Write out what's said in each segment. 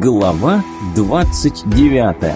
Глава 29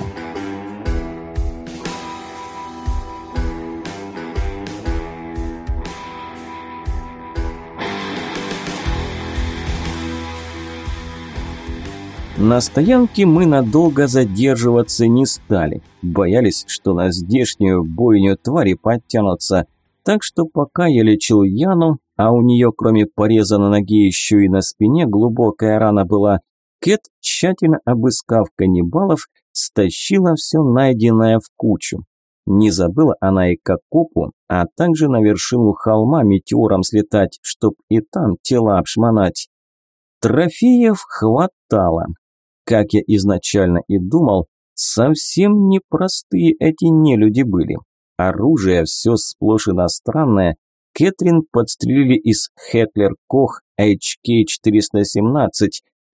На стоянке мы надолго задерживаться не стали. Боялись, что на здешнюю бойню твари подтянутся. Так что пока я лечил Яну, а у нее кроме пореза на ноге еще и на спине глубокая рана была, Кэт, тщательно обыскав каннибалов, стащила все найденное в кучу. Не забыла она и Кокопу, а также на вершину холма метеором слетать, чтоб и там тела обшмонать. Трофеев хватало. Как я изначально и думал, совсем непростые эти нелюди были. Оружие все сплошь иностранное. Кэтрин подстрелили из Хетлер Кох HK-417.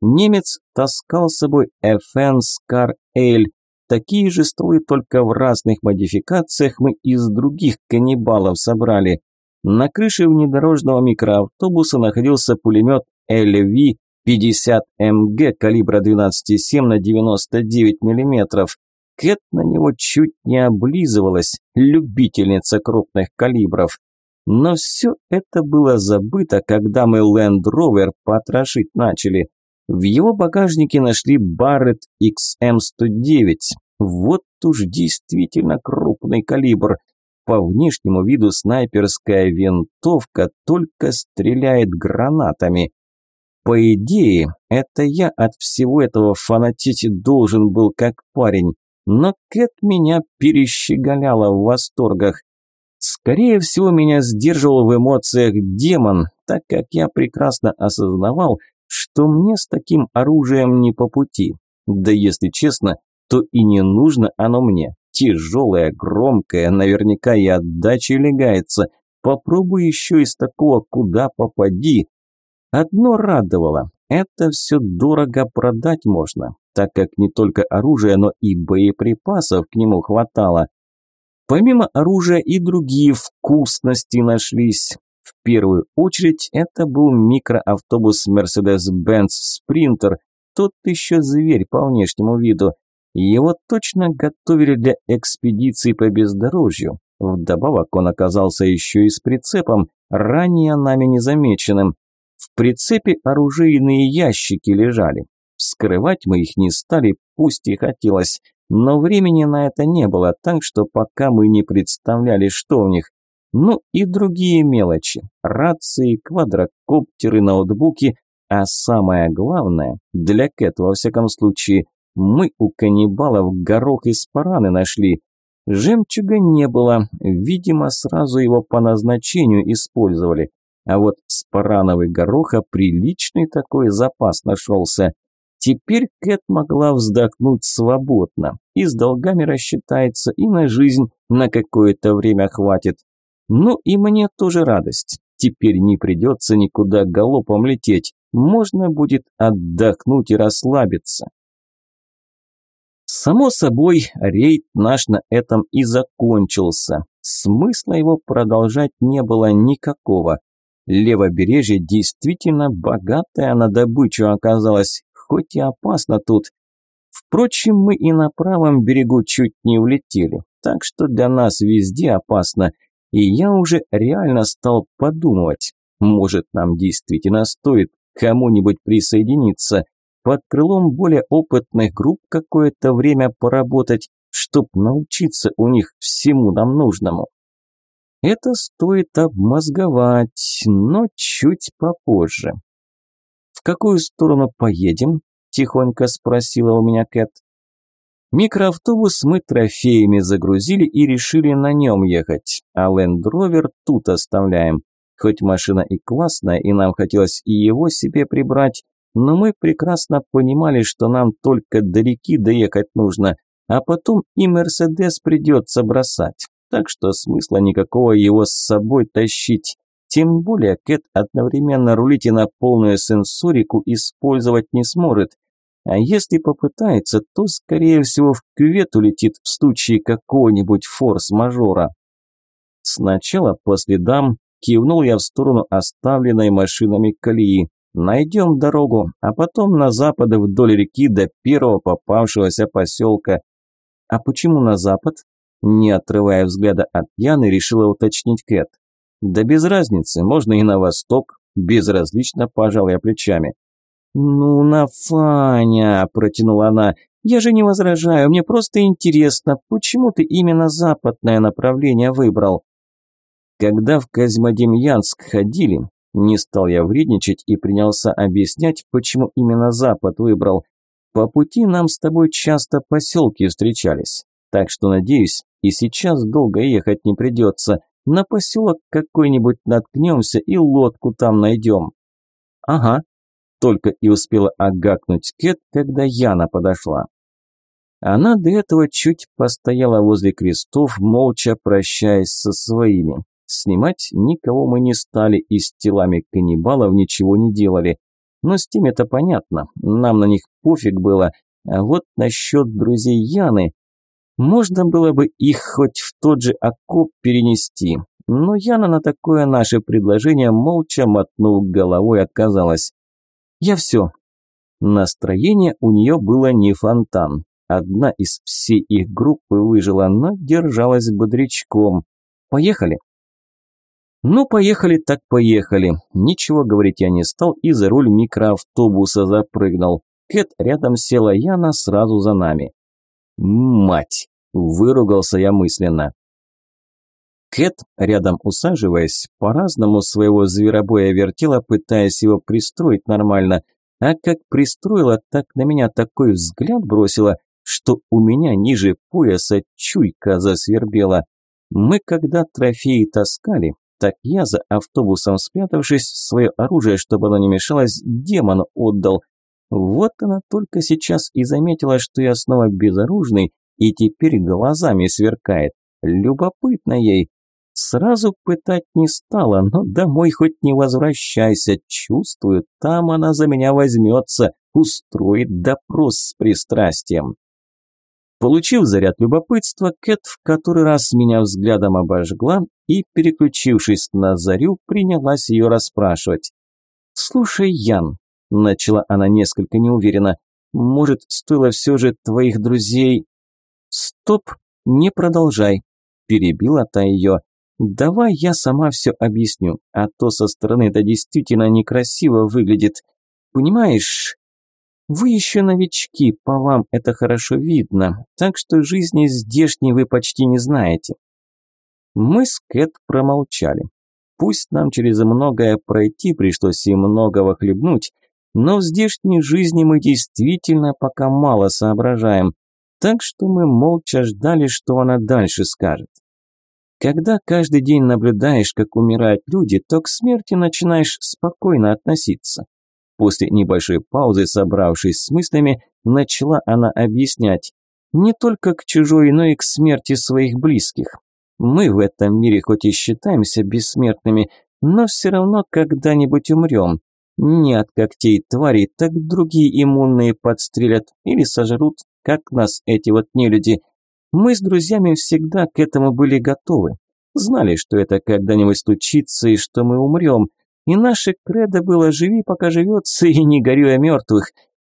Немец таскал с собой FN Scar L. Такие же стволы, только в разных модификациях мы из других каннибалов собрали. На крыше внедорожного микроавтобуса находился пулемет LV 50 МГ калибра 12,7 на 99 мм. Кэт на него чуть не облизывалась, любительница крупных калибров. Но все это было забыто, когда мы Land Rover потрошить начали. В его багажнике нашли Barrett XM109. Вот уж действительно крупный калибр. По внешнему виду снайперская винтовка только стреляет гранатами. По идее, это я от всего этого фанатить должен был как парень, но Кэт меня перещеголяла в восторгах. Скорее всего, меня сдерживал в эмоциях демон, так как я прекрасно осознавал, что мне с таким оружием не по пути. Да если честно, то и не нужно оно мне. Тяжелое, громкое, наверняка и отдачи легается. Попробуй еще из такого куда попади. Одно радовало – это все дорого продать можно, так как не только оружие, но и боеприпасов к нему хватало. Помимо оружия и другие вкусности нашлись. В первую очередь это был микроавтобус Mercedes-Benz Sprinter, тот еще зверь по внешнему виду. Его точно готовили для экспедиции по бездорожью. Вдобавок он оказался еще и с прицепом, ранее нами незамеченным. В прицепе оружейные ящики лежали. Вскрывать мы их не стали, пусть и хотелось, но времени на это не было, так что пока мы не представляли, что в них. Ну и другие мелочи. Рации, квадрокоптеры, ноутбуки. А самое главное, для Кэт во всяком случае, мы у каннибалов горох из параны нашли. Жемчуга не было, видимо, сразу его по назначению использовали. А вот с парановой гороха приличный такой запас нашелся. Теперь Кэт могла вздохнуть свободно. И с долгами рассчитается, и на жизнь на какое-то время хватит. Ну и мне тоже радость. Теперь не придется никуда галопом лететь. Можно будет отдохнуть и расслабиться. Само собой, рейд наш на этом и закончился. Смысла его продолжать не было никакого. Левобережье действительно богатое на добычу оказалось, хоть и опасно тут. Впрочем, мы и на правом берегу чуть не улетели, так что для нас везде опасно, и я уже реально стал подумывать, может нам действительно стоит кому-нибудь присоединиться, под крылом более опытных групп какое-то время поработать, чтоб научиться у них всему нам нужному. Это стоит обмозговать, но чуть попозже. «В какую сторону поедем?» – тихонько спросила у меня Кэт. Микроавтобус мы трофеями загрузили и решили на нем ехать, а Лендровер тут оставляем. Хоть машина и классная, и нам хотелось и его себе прибрать, но мы прекрасно понимали, что нам только до реки доехать нужно, а потом и Мерседес придется бросать так что смысла никакого его с собой тащить. Тем более Кэт одновременно рулить и на полную сенсорику использовать не сможет. А если попытается, то, скорее всего, в кювет улетит в случае какого-нибудь форс-мажора. Сначала по следам кивнул я в сторону оставленной машинами колеи. Найдем дорогу, а потом на запад вдоль реки до первого попавшегося поселка. А почему на запад? Не отрывая взгляда от Яны, решила уточнить Кэт. Да без разницы, можно и на восток. Безразлично пожал я плечами. «Ну, на Фаня!» – протянула она. «Я же не возражаю, мне просто интересно, почему ты именно западное направление выбрал?» Когда в Козьмодемьянск ходили, не стал я вредничать и принялся объяснять, почему именно Запад выбрал. По пути нам с тобой часто поселки встречались, так что, надеюсь, и сейчас долго ехать не придется. На поселок какой-нибудь наткнемся и лодку там найдем. Ага, только и успела агакнуть Кэт, когда Яна подошла. Она до этого чуть постояла возле крестов, молча прощаясь со своими. Снимать никого мы не стали и с телами каннибалов ничего не делали. Но с тем это понятно, нам на них пофиг было. А вот насчет друзей Яны... Можно было бы их хоть в тот же окоп перенести, но Яна на такое наше предложение молча мотнув головой отказалась. Я все. Настроение у нее было не фонтан. Одна из всей их группы выжила, но держалась бодрячком. Поехали. Ну, поехали так поехали. Ничего говорить я не стал и за руль микроавтобуса запрыгнул. Кэт рядом села Яна сразу за нами. Мать! Выругался я мысленно. Кэт, рядом усаживаясь, по-разному своего зверобоя вертела, пытаясь его пристроить нормально, а как пристроила, так на меня такой взгляд бросила, что у меня ниже пояса чуйка засвербела. Мы когда трофеи таскали, так я за автобусом спрятавшись, свое оружие, чтобы оно не мешалось, демону отдал. Вот она только сейчас и заметила, что я снова безоружный и теперь глазами сверкает. Любопытно ей. Сразу пытать не стала, но домой хоть не возвращайся, чувствую, там она за меня возьмется, устроит допрос с пристрастием. Получив заряд любопытства, Кэт в который раз меня взглядом обожгла и, переключившись на Зарю, принялась ее расспрашивать. «Слушай, Ян», – начала она несколько неуверенно, – «может, стоило все же твоих друзей...» «Стоп, не продолжай», – перебила та ее. «Давай я сама все объясню, а то со стороны это действительно некрасиво выглядит. Понимаешь, вы еще новички, по вам это хорошо видно, так что жизни здешней вы почти не знаете. Мы с Кэт промолчали. Пусть нам через многое пройти пришлось и многого хлебнуть, но в здешней жизни мы действительно пока мало соображаем, так что мы молча ждали, что она дальше скажет. Когда каждый день наблюдаешь, как умирают люди, то к смерти начинаешь спокойно относиться. После небольшой паузы, собравшись с мыслями, начала она объяснять. Не только к чужой, но и к смерти своих близких. Мы в этом мире хоть и считаемся бессмертными, но все равно когда-нибудь умрем. Не от когтей тварей, так другие иммунные подстрелят или сожрут, как нас эти вот нелюди. Мы с друзьями всегда к этому были готовы. Знали, что это когда-нибудь случится и что мы умрем – и наше кредо было «живи, пока живется, и не горюй о мертвых».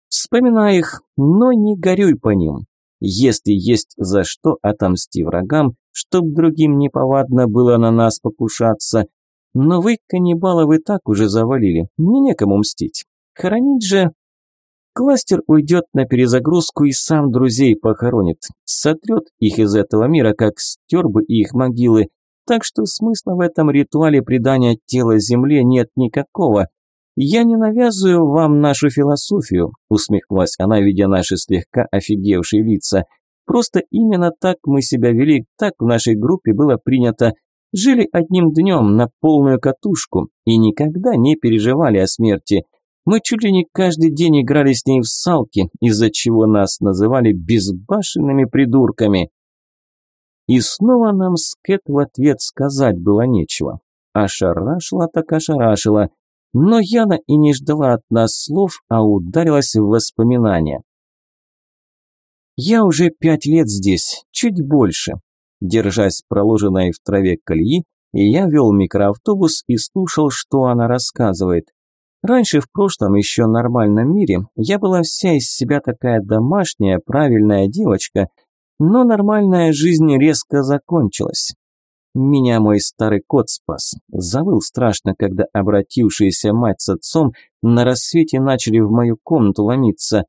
Вспоминай их, но не горюй по ним. Если есть за что, отомсти врагам, чтоб другим неповадно было на нас покушаться. Но вы, каннибалов, и так уже завалили, мне некому мстить. Хоронить же... Кластер уйдет на перезагрузку и сам друзей похоронит. Сотрет их из этого мира, как стер бы их могилы, так что смысла в этом ритуале предания тела земле нет никакого. Я не навязываю вам нашу философию, усмехнулась она, видя наши слегка офигевшие лица. Просто именно так мы себя вели, так в нашей группе было принято. Жили одним днем на полную катушку и никогда не переживали о смерти. Мы чуть ли не каждый день играли с ней в салки, из-за чего нас называли безбашенными придурками. И снова нам с Кэт в ответ сказать было нечего. Ошарашила так ошарашила. Но Яна и не ждала от нас слов, а ударилась в воспоминания. «Я уже пять лет здесь, чуть больше». Держась проложенной в траве колеи, я вел микроавтобус и слушал, что она рассказывает. Раньше, в прошлом, еще нормальном мире, я была вся из себя такая домашняя, правильная девочка, но нормальная жизнь резко закончилась. Меня мой старый кот спас. Завыл страшно, когда обратившиеся мать с отцом на рассвете начали в мою комнату ломиться.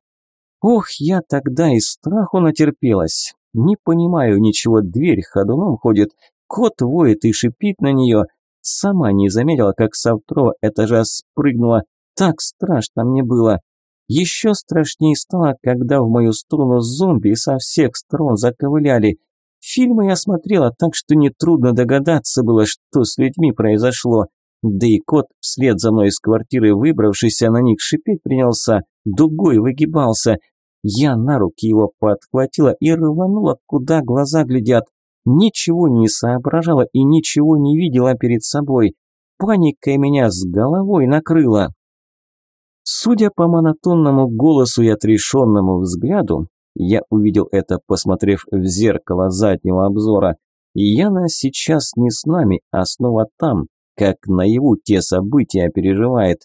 Ох, я тогда и страху натерпелась. Не понимаю ничего, дверь ходуном ходит, кот воет и шипит на нее, Сама не заметила, как со этажа спрыгнула. Так страшно мне было. Еще страшнее стало, когда в мою сторону зомби со всех сторон заковыляли. Фильмы я смотрела так, что нетрудно догадаться было, что с людьми произошло. Да и кот, вслед за мной из квартиры выбравшийся на них шипеть принялся, дугой выгибался. Я на руки его подхватила и рванула, куда глаза глядят. Ничего не соображала и ничего не видела перед собой. Паника меня с головой накрыла. Судя по монотонному голосу и отрешенному взгляду, я увидел это, посмотрев в зеркало заднего обзора. Яна сейчас не с нами, а снова там, как наяву те события переживает.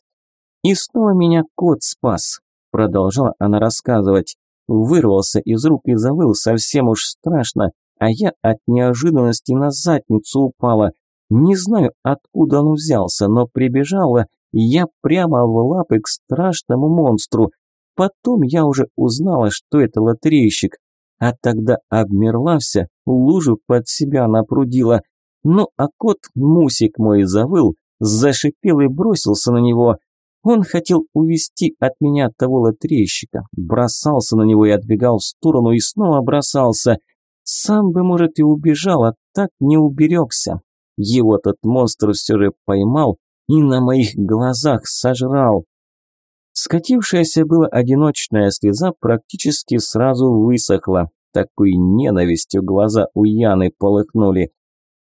И снова меня кот спас, продолжала она рассказывать. Вырвался из рук и завыл совсем уж страшно, а я от неожиданности на задницу упала. Не знаю, откуда он взялся, но прибежала я прямо в лапы к страшному монстру. Потом я уже узнала, что это лотерейщик, а тогда обмерла вся, лужу под себя напрудила. Ну а кот, мусик мой, завыл, зашипел и бросился на него. Он хотел увести от меня того лотерейщика, бросался на него и отбегал в сторону и снова бросался – сам бы, может, и убежал, а так не уберегся. Его тот монстр все же поймал и на моих глазах сожрал. Скатившаяся была одиночная слеза практически сразу высохла. Такой ненавистью глаза у Яны полыхнули.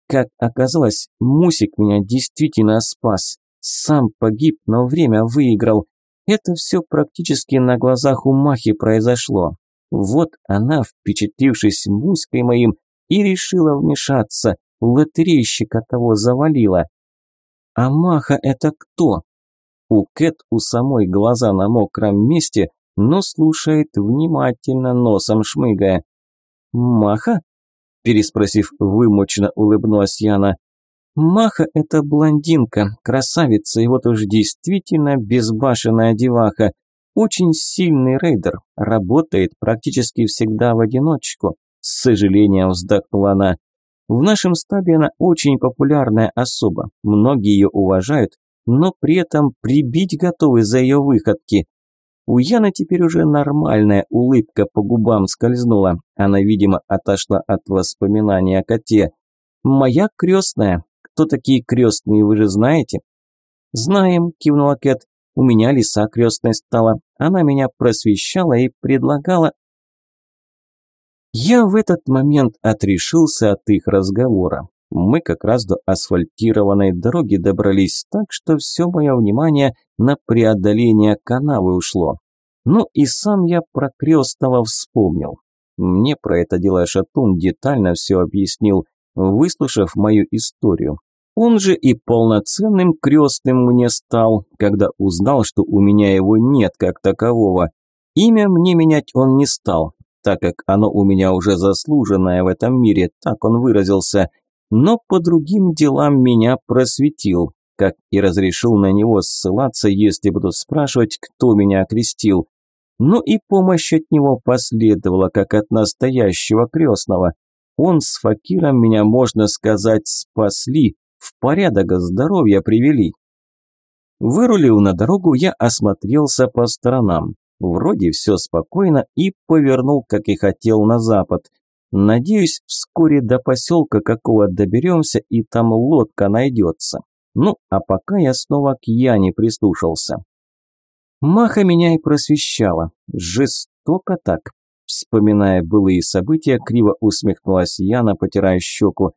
Как оказалось, Мусик меня действительно спас. Сам погиб, но время выиграл. Это все практически на глазах у Махи произошло. Вот она, впечатлившись муськой моим, и решила вмешаться, лотерейщика того завалила. А Маха это кто? У Кэт у самой глаза на мокром месте, но слушает внимательно, носом шмыгая. «Маха?» – переспросив, вымученно улыбнулась Яна. «Маха – это блондинка, красавица, и вот уж действительно безбашенная деваха. Очень сильный рейдер, работает практически всегда в одиночку. С сожалением вздохнула она. В нашем стабе она очень популярная особа, многие ее уважают, но при этом прибить готовы за ее выходки. У Яны теперь уже нормальная улыбка по губам скользнула. Она, видимо, отошла от воспоминаний о коте. «Моя крестная. Кто такие крестные, вы же знаете?» «Знаем», – кивнула Кэт. У меня лиса крестной стала. Она меня просвещала и предлагала... Я в этот момент отрешился от их разговора. Мы как раз до асфальтированной дороги добрались, так что все мое внимание на преодоление канавы ушло. Ну и сам я про крестного вспомнил. Мне про это дело Шатун детально все объяснил, выслушав мою историю. Он же и полноценным крестным мне стал, когда узнал, что у меня его нет как такового. Имя мне менять он не стал, так как оно у меня уже заслуженное в этом мире, так он выразился, но по другим делам меня просветил, как и разрешил на него ссылаться, если будут спрашивать, кто меня окрестил. Ну и помощь от него последовала, как от настоящего крестного. Он с Факиром меня, можно сказать, спасли, в порядок здоровья привели. Вырулив на дорогу, я осмотрелся по сторонам. Вроде все спокойно и повернул, как и хотел, на запад. Надеюсь, вскоре до поселка какого доберемся и там лодка найдется. Ну, а пока я снова к Яне прислушался. Маха меня и просвещала. Жестоко так. Вспоминая былые события, криво усмехнулась Яна, потирая щеку.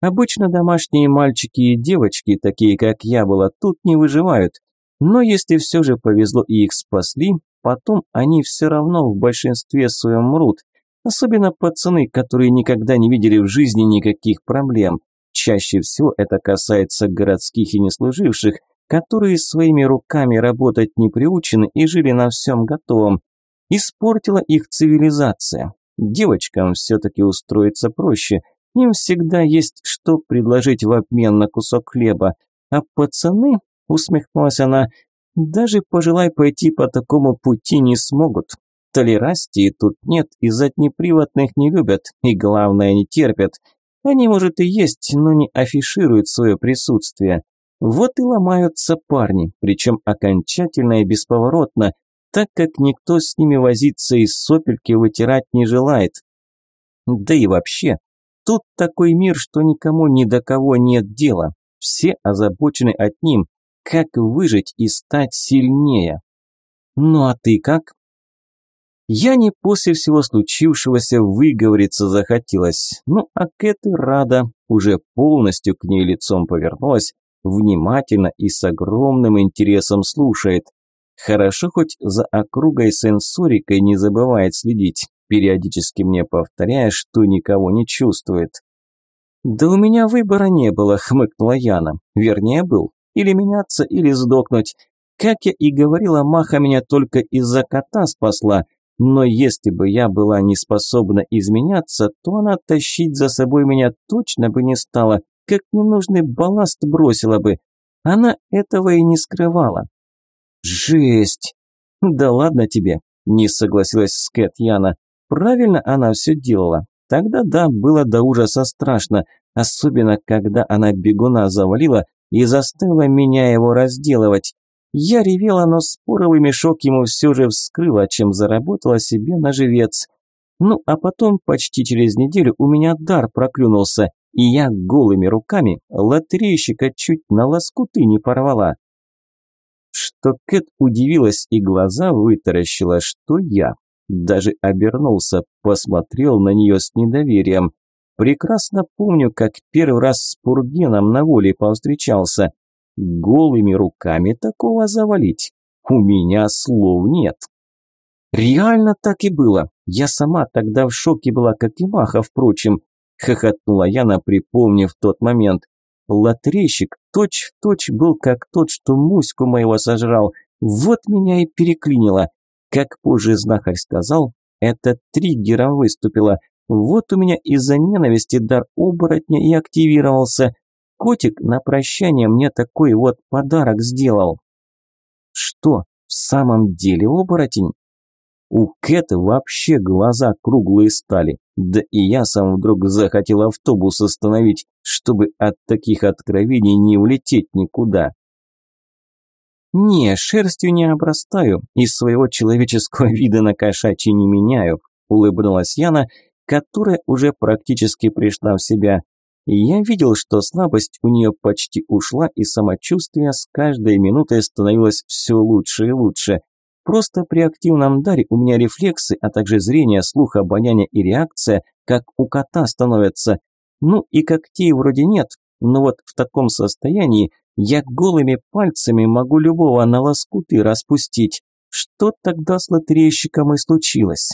Обычно домашние мальчики и девочки, такие как я была, тут не выживают. Но если все же повезло и их спасли, потом они все равно в большинстве своем мрут. Особенно пацаны, которые никогда не видели в жизни никаких проблем. Чаще всего это касается городских и неслуживших, которые своими руками работать не приучены и жили на всем готовом. Испортила их цивилизация. Девочкам все-таки устроиться проще. Им всегда есть что предложить в обмен на кусок хлеба. А пацаны, усмехнулась она, даже пожелай пойти по такому пути не смогут. Толерастии тут нет и заднеприводных не любят, и главное не терпят. Они, может, и есть, но не афишируют свое присутствие. Вот и ломаются парни, причем окончательно и бесповоротно, так как никто с ними возиться и сопельки вытирать не желает. Да и вообще, тут такой мир, что никому ни до кого нет дела. Все озабочены одним, как выжить и стать сильнее. Ну а ты как? Я не после всего случившегося выговориться захотелось. Ну, а Кэт рада, уже полностью к ней лицом повернулась, внимательно и с огромным интересом слушает. Хорошо хоть за округой сенсорикой не забывает следить, периодически мне повторяя, что никого не чувствует. «Да у меня выбора не было», – хмыкнула Яна. «Вернее, был. Или меняться, или сдохнуть. Как я и говорила, Маха меня только из-за кота спасла, но если бы я была не способна изменяться, то она тащить за собой меня точно бы не стала, как ненужный балласт бросила бы. Она этого и не скрывала. Жесть! Да ладно тебе, не согласилась с Кэт Яна. Правильно она все делала. Тогда да, было до ужаса страшно, особенно когда она бегуна завалила и заставила меня его разделывать. Я ревела, но споровый мешок ему все же вскрыла, чем заработала себе на живец. Ну, а потом, почти через неделю, у меня дар проклюнулся, и я голыми руками лотерейщика чуть на лоскуты не порвала. Что Кэт удивилась и глаза вытаращила, что я. Даже обернулся, посмотрел на нее с недоверием. Прекрасно помню, как первый раз с Пургеном на воле повстречался. Голыми руками такого завалить? У меня слов нет. Реально так и было. Я сама тогда в шоке была, как и Маха, впрочем. Хохотнула Яна, припомнив тот момент. Лотрейщик точь-в-точь точь был как тот, что муську моего сожрал. Вот меня и переклинило. Как позже знахарь сказал, это триггером выступило. Вот у меня из-за ненависти дар оборотня и активировался. Котик на прощание мне такой вот подарок сделал. Что, в самом деле оборотень? У Кэта вообще глаза круглые стали. Да и я сам вдруг захотел автобус остановить, чтобы от таких откровений не улететь никуда. «Не, шерстью не обрастаю и своего человеческого вида на кошачий не меняю», улыбнулась Яна, которая уже практически пришла в себя. Я видел, что слабость у нее почти ушла, и самочувствие с каждой минутой становилось все лучше и лучше. Просто при активном даре у меня рефлексы, а также зрение, слух, обоняние и реакция, как у кота становятся. Ну и когтей вроде нет, но вот в таком состоянии я голыми пальцами могу любого на лоскуты распустить. Что тогда с лотерейщиком и случилось?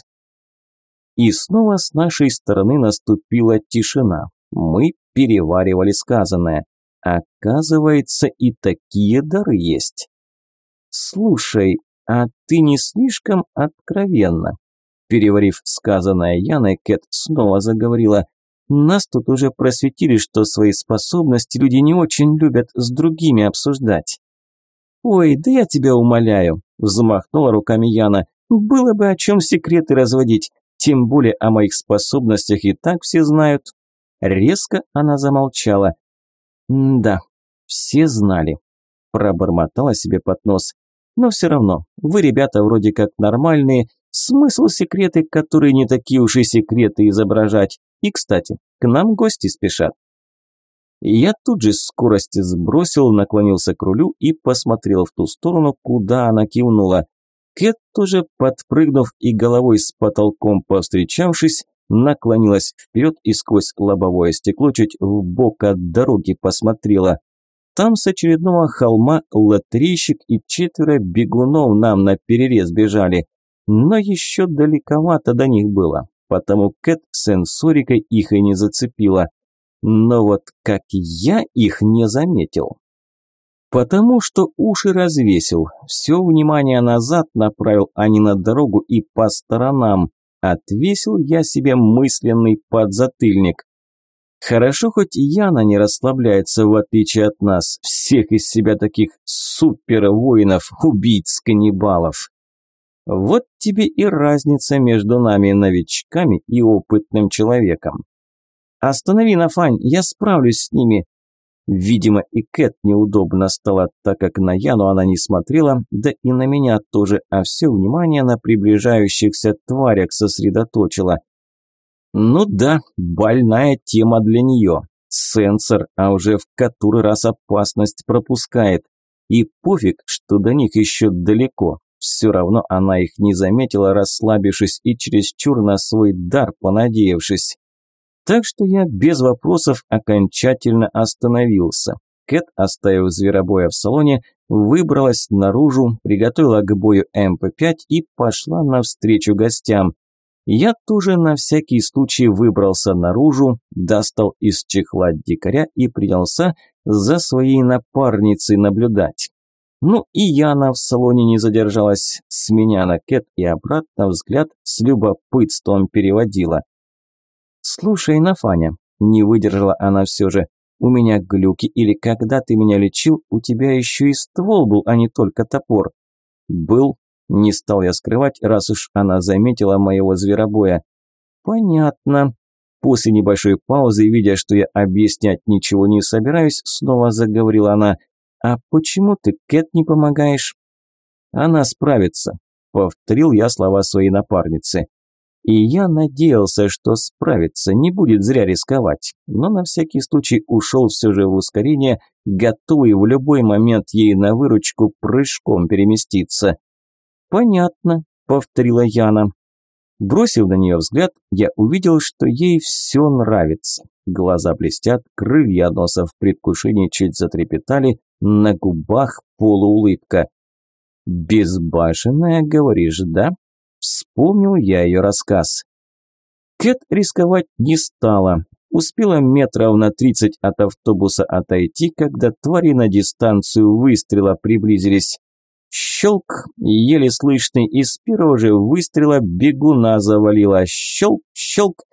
И снова с нашей стороны наступила тишина. Мы переваривали сказанное. Оказывается, и такие дары есть. Слушай, а ты не слишком откровенно? Переварив сказанное Яной, Кэт снова заговорила. Нас тут уже просветили, что свои способности люди не очень любят с другими обсуждать. «Ой, да я тебя умоляю», – взмахнула руками Яна. «Было бы о чем секреты разводить, тем более о моих способностях и так все знают». Резко она замолчала. «Да, все знали», – пробормотала себе под нос. «Но все равно, вы, ребята, вроде как нормальные, смысл секреты, которые не такие уж и секреты изображать. И, кстати, к нам гости спешат». Я тут же скорости сбросил, наклонился к рулю и посмотрел в ту сторону, куда она кивнула. Кэт тоже, подпрыгнув и головой с потолком повстречавшись, наклонилась вперед и сквозь лобовое стекло чуть в бок от дороги посмотрела. Там с очередного холма лотерейщик и четверо бегунов нам на перерез бежали. Но еще далековато до них было, потому Кэт сенсорикой их и не зацепила. Но вот как я их не заметил. Потому что уши развесил, все внимание назад направил, а не на дорогу и по сторонам. Отвесил я себе мысленный подзатыльник. Хорошо, хоть Яна не расслабляется, в отличие от нас, всех из себя таких супер-воинов, убийц-каннибалов. Вот тебе и разница между нами, новичками и опытным человеком. «Останови, Нафань, я справлюсь с ними!» Видимо, и Кэт неудобно стало, так как на Яну она не смотрела, да и на меня тоже, а все внимание на приближающихся тварях сосредоточила. Ну да, больная тема для нее. Сенсор, а уже в который раз опасность пропускает. И пофиг, что до них еще далеко. Все равно она их не заметила, расслабившись и чересчур на свой дар понадеявшись. Так что я без вопросов окончательно остановился. Кэт, оставив зверобоя в салоне, выбралась наружу, приготовила к бою МП-5 и пошла навстречу гостям. Я тоже на всякий случай выбрался наружу, достал из чехла дикаря и принялся за своей напарницей наблюдать. Ну и Яна в салоне не задержалась, с меня на Кэт и обратно взгляд с любопытством переводила. «Слушай, Нафаня», – не выдержала она все же, – «у меня глюки, или когда ты меня лечил, у тебя еще и ствол был, а не только топор». «Был», – не стал я скрывать, раз уж она заметила моего зверобоя. «Понятно». После небольшой паузы, видя, что я объяснять ничего не собираюсь, снова заговорила она. «А почему ты Кэт не помогаешь?» «Она справится», – повторил я слова своей напарницы. И я надеялся, что справится, не будет зря рисковать, но на всякий случай ушел все же в ускорение, готовый в любой момент ей на выручку прыжком переместиться. «Понятно», – повторила Яна. Бросив на нее взгляд, я увидел, что ей все нравится. Глаза блестят, крылья носа в предвкушении чуть затрепетали, на губах полуулыбка. «Безбашенная, говоришь, да?» Вспомнил я ее рассказ. Кэт рисковать не стала. Успела метров на тридцать от автобуса отойти, когда твари на дистанцию выстрела приблизились. Щелк, еле слышный, из первого же выстрела бегуна завалила. Щелк, щелк.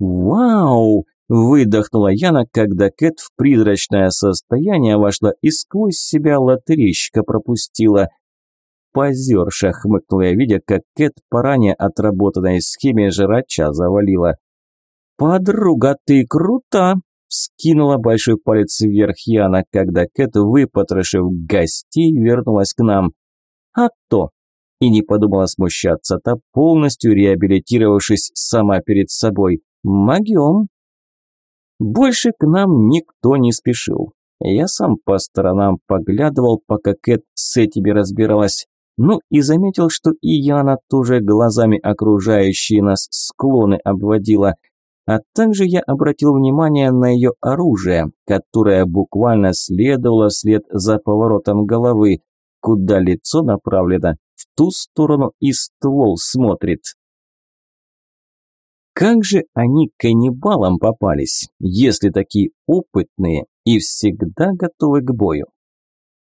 «Вау!» – выдохнула Яна, когда Кэт в призрачное состояние вошла и сквозь себя лотерейщика пропустила – позерша», – хмыкнул я, видя, как Кэт по ранее отработанной схеме жрача завалила. «Подруга, ты крута!» – скинула большой палец вверх Яна, когда Кэт, выпотрошив гостей, вернулась к нам. «А то!» И не подумала смущаться-то, полностью реабилитировавшись сама перед собой. «Могем!» Больше к нам никто не спешил. Я сам по сторонам поглядывал, пока Кэт с этими разбиралась. Ну и заметил, что и Яна тоже глазами окружающие нас склоны обводила. А также я обратил внимание на ее оружие, которое буквально следовало вслед за поворотом головы, куда лицо направлено, в ту сторону и ствол смотрит. Как же они каннибалам попались, если такие опытные и всегда готовы к бою?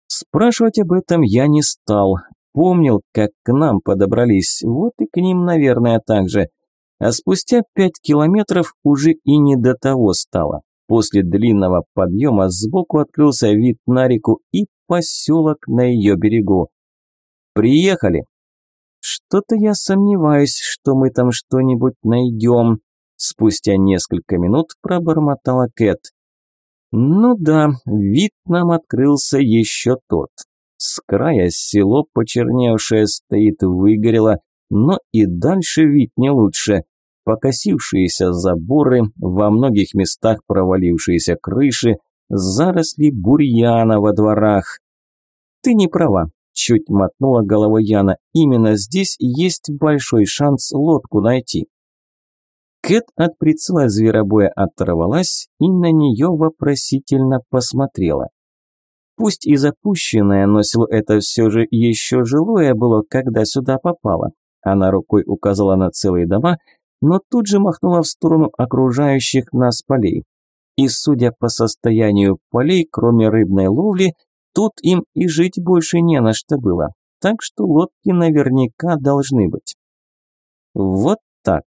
Спрашивать об этом я не стал, Помнил, как к нам подобрались, вот и к ним, наверное, так же. А спустя пять километров уже и не до того стало. После длинного подъема сбоку открылся вид на реку и поселок на ее берегу. «Приехали!» «Что-то я сомневаюсь, что мы там что-нибудь найдем», спустя несколько минут пробормотала Кэт. «Ну да, вид нам открылся еще тот. С края село почерневшее стоит, выгорело, но и дальше вид не лучше. Покосившиеся заборы, во многих местах провалившиеся крыши, заросли бурьяна во дворах. «Ты не права», – чуть мотнула головой Яна. «Именно здесь есть большой шанс лодку найти». Кэт от прицела зверобоя оторвалась и на нее вопросительно посмотрела. Пусть и запущенное, но село это все же еще жилое было, когда сюда попало. Она рукой указала на целые дома, но тут же махнула в сторону окружающих нас полей. И судя по состоянию полей, кроме рыбной ловли, Тут им и жить больше не на что было, так что лодки наверняка должны быть. Вот так.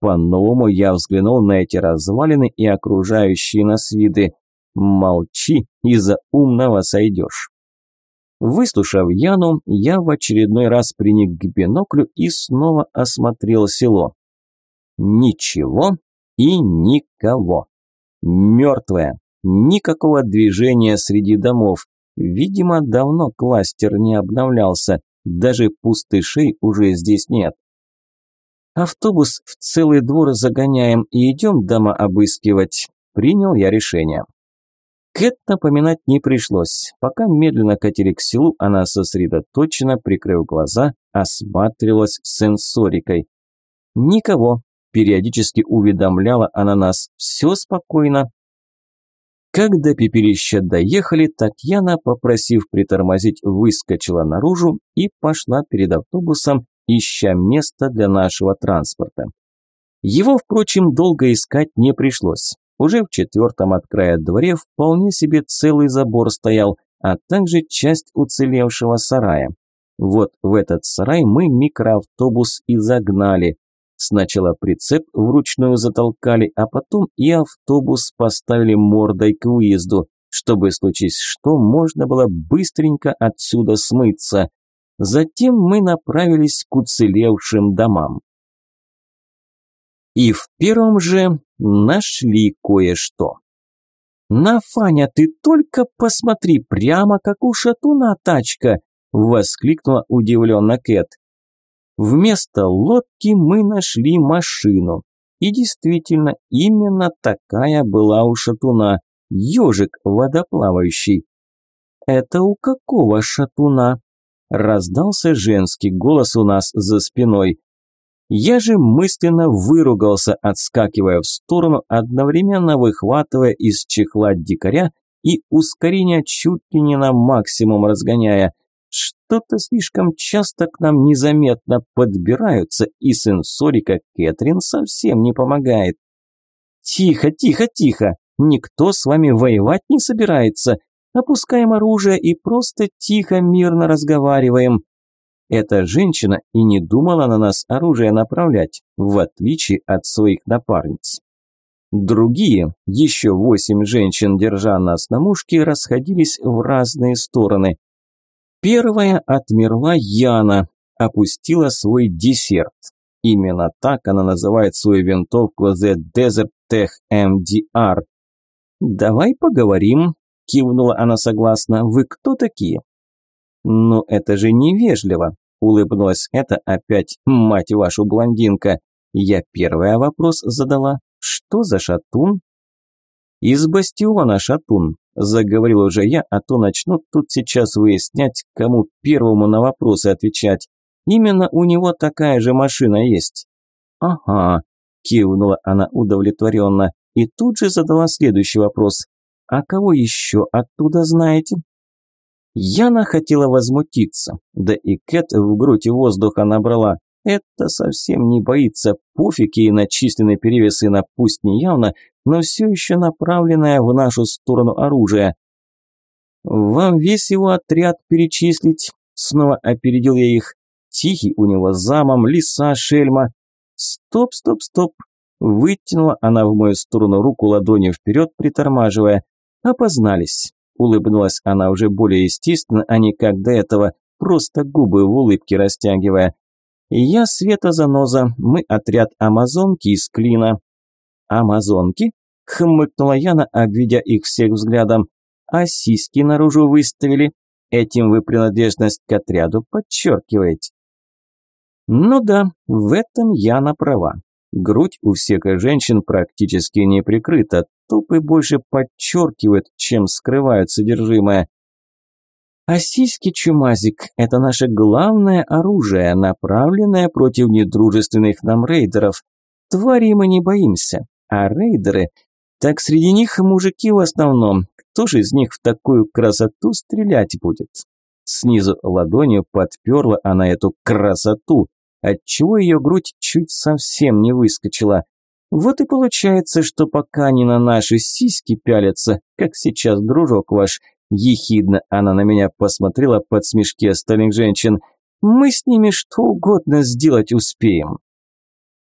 По-новому я взглянул на эти развалины и окружающие нас виды. Молчи, из-за умного сойдешь. Выслушав Яну, я в очередной раз приник к биноклю и снова осмотрел село. Ничего и никого. Мертвое. Никакого движения среди домов. Видимо, давно кластер не обновлялся. Даже пустышей уже здесь нет. Автобус в целый двор загоняем и идем дома обыскивать. Принял я решение. Кэт напоминать не пришлось. Пока медленно катили к селу, она сосредоточенно, прикрыв глаза, осматривалась сенсорикой. Никого. Периодически уведомляла она нас. Все спокойно. Когда пепелища доехали, Татьяна, попросив притормозить, выскочила наружу и пошла перед автобусом, ища место для нашего транспорта. Его, впрочем, долго искать не пришлось. Уже в четвертом от края дворе вполне себе целый забор стоял, а также часть уцелевшего сарая. Вот в этот сарай мы микроавтобус и загнали. Сначала прицеп вручную затолкали, а потом и автобус поставили мордой к выезду, чтобы, случись что, можно было быстренько отсюда смыться. Затем мы направились к уцелевшим домам. И в первом же нашли кое-что. «На, Фаня, ты только посмотри, прямо как у шатуна тачка!» – воскликнула удивленно Кэт. Вместо лодки мы нашли машину. И действительно, именно такая была у шатуна. Ежик водоплавающий. «Это у какого шатуна?» Раздался женский голос у нас за спиной. Я же мысленно выругался, отскакивая в сторону, одновременно выхватывая из чехла дикаря и ускорение чуть ли не на максимум разгоняя. Что-то слишком часто к нам незаметно подбираются, и сенсорика Кэтрин совсем не помогает. «Тихо, тихо, тихо! Никто с вами воевать не собирается. Опускаем оружие и просто тихо, мирно разговариваем. Эта женщина и не думала на нас оружие направлять, в отличие от своих напарниц. Другие, еще восемь женщин, держа нас на мушке, расходились в разные стороны. Первая отмерла Яна, опустила свой десерт. Именно так она называет свою винтовку The Desert Tech MDR. «Давай поговорим», – кивнула она согласно. «Вы кто такие?» «Ну это же невежливо», – улыбнулась это опять, мать вашу, блондинка. Я первая вопрос задала. Что за шатун? Из бастиона шатун, заговорил уже я, а то начну тут сейчас выяснять, кому первому на вопросы отвечать. Именно у него такая же машина есть. Ага, кивнула она удовлетворенно и тут же задала следующий вопрос. А кого еще оттуда знаете? Яна хотела возмутиться, да и Кэт в грудь воздуха набрала. Это совсем не боится, пофиг ей начислены перевесы на пусть не явно, но все еще направленное в нашу сторону оружие. «Вам весь его отряд перечислить?» Снова опередил я их. Тихий у него замом, лиса, шельма. «Стоп, стоп, стоп!» Вытянула она в мою сторону руку ладонью вперед, притормаживая. Опознались. Улыбнулась она уже более естественно, а не как до этого, просто губы в улыбке растягивая. «Я Света Заноза, мы отряд Амазонки из Клина». «Амазонки?» – хмыкнула Яна, обведя их всех взглядом. «А сиськи наружу выставили? Этим вы принадлежность к отряду подчеркиваете». «Ну да, в этом Яна права. Грудь у всех женщин практически не прикрыта, тупы больше подчеркивают, чем скрывают содержимое. А сиськи чумазик – это наше главное оружие, направленное против недружественных нам рейдеров. Твари мы не боимся, а рейдеры – так среди них мужики в основном. Кто же из них в такую красоту стрелять будет? Снизу ладонью подперла она эту красоту, отчего ее грудь чуть совсем не выскочила. Вот и получается, что пока они на наши сиськи пялятся, как сейчас дружок ваш, Ехидно она на меня посмотрела под смешки остальных женщин. «Мы с ними что угодно сделать успеем».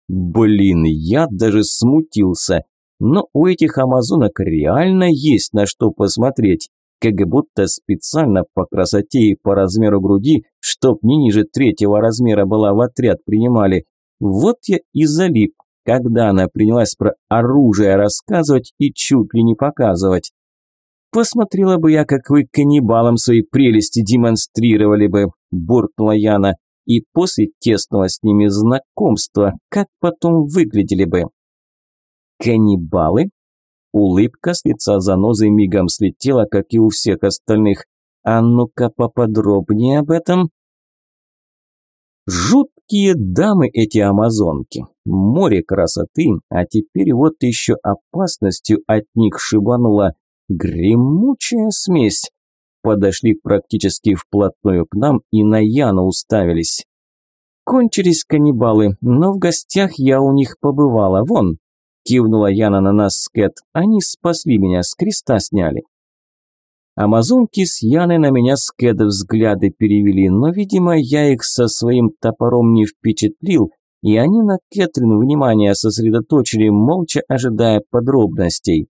Блин, я даже смутился. Но у этих амазонок реально есть на что посмотреть. Как будто специально по красоте и по размеру груди, чтоб не ниже третьего размера была в отряд принимали. Вот я и залип, когда она принялась про оружие рассказывать и чуть ли не показывать. «Посмотрела бы я, как вы каннибалам свои прелести демонстрировали бы», – буркнула Яна, «и после тесного с ними знакомства, как потом выглядели бы». «Каннибалы?» Улыбка с лица занозы мигом слетела, как и у всех остальных. «А ну-ка поподробнее об этом». Жуткие дамы эти амазонки. Море красоты, а теперь вот еще опасностью от них шибануло. Гремучая смесь. Подошли практически вплотную к нам и на Яну уставились. Кончились каннибалы, но в гостях я у них побывала. Вон, кивнула Яна на нас с Кэт. Они спасли меня, с креста сняли. Амазонки с Яной на меня с Кэт взгляды перевели, но, видимо, я их со своим топором не впечатлил, и они на Кэтрин внимание сосредоточили, молча ожидая подробностей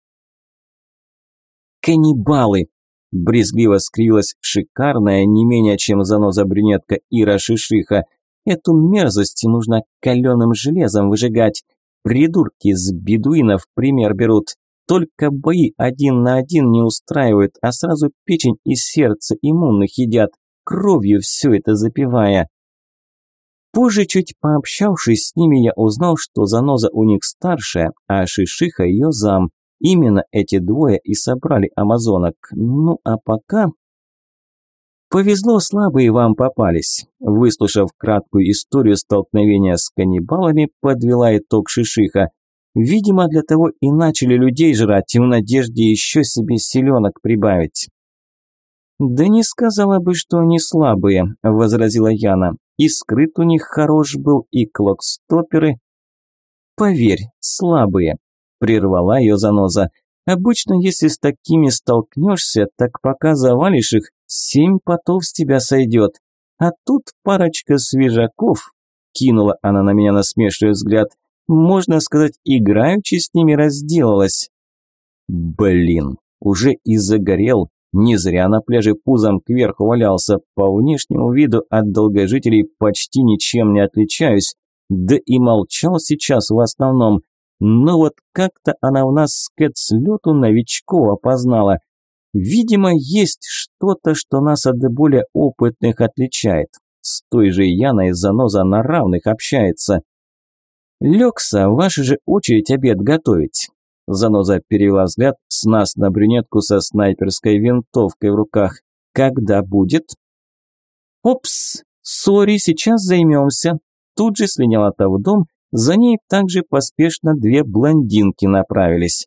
каннибалы!» Брезгливо скривилась шикарная, не менее чем заноза брюнетка Ира Шишиха. «Эту мерзость нужно каленым железом выжигать. Придурки с бедуинов пример берут. Только бои один на один не устраивают, а сразу печень и сердце иммунных едят, кровью все это запивая». Позже, чуть пообщавшись с ними, я узнал, что заноза у них старшая, а Шишиха ее зам. Именно эти двое и собрали амазонок. Ну а пока... Повезло, слабые вам попались. Выслушав краткую историю столкновения с каннибалами, подвела итог Шишиха. Видимо, для того и начали людей жрать, и в надежде еще себе селенок прибавить. «Да не сказала бы, что они слабые», – возразила Яна. «И скрыт у них хорош был, и клокстоперы». «Поверь, слабые. Прервала ее заноза. Обычно, если с такими столкнешься, так пока завалишь их, семь потов с тебя сойдет. А тут парочка свежаков, кинула она на меня насмешливый взгляд, можно сказать, играючи с ними разделалась. Блин, уже и загорел, не зря на пляже пузом кверху валялся, по внешнему виду от долгожителей почти ничем не отличаюсь, да и молчал сейчас в основном, но вот как-то она у нас с Кэт с лету новичков опознала. Видимо, есть что-то, что нас от более опытных отличает. С той же Яной заноза на равных общается. «Лекса, ваша же очередь обед готовить». Заноза перевела взгляд с нас на брюнетку со снайперской винтовкой в руках. «Когда будет?» «Опс, сори, сейчас займемся». Тут же слиняла-то в дом за ней также поспешно две блондинки направились.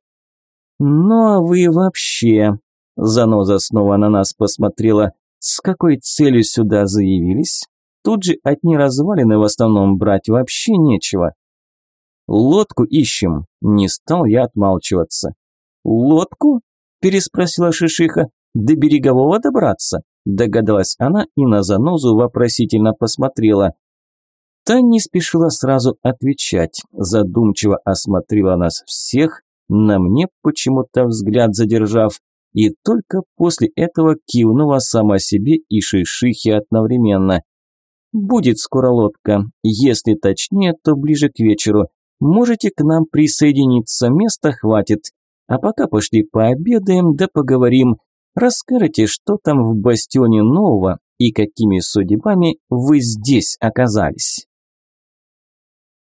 «Ну а вы вообще...» Заноза снова на нас посмотрела. «С какой целью сюда заявились? Тут же одни развалины в основном брать вообще нечего». «Лодку ищем», – не стал я отмалчиваться. «Лодку?» – переспросила Шишиха. «До берегового добраться?» – догадалась она и на занозу вопросительно посмотрела. Та не спешила сразу отвечать, задумчиво осмотрела нас всех, на мне почему-то взгляд задержав, и только после этого кивнула сама себе и шишихи одновременно. «Будет скоро лодка, если точнее, то ближе к вечеру. Можете к нам присоединиться, места хватит. А пока пошли пообедаем да поговорим. Расскажите, что там в бастионе нового и какими судьбами вы здесь оказались».